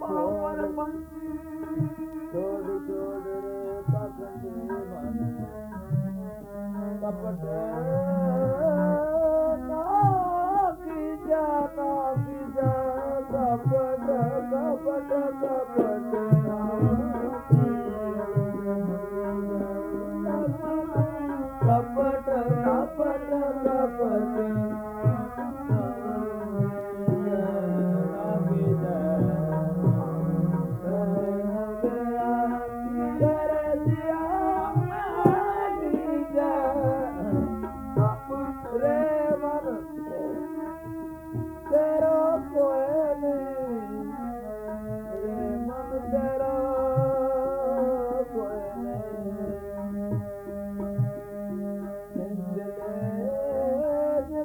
ਪਾਵਨ ਪੰਛੀ ਛੋੜ ਛੋੜ ਰੇ ਪਖੰਡੇ ਮਨ ਕਪਟ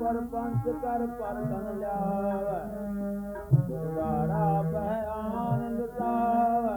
परपंच कर पर धन लाव गुरदारा बह आनंद लाव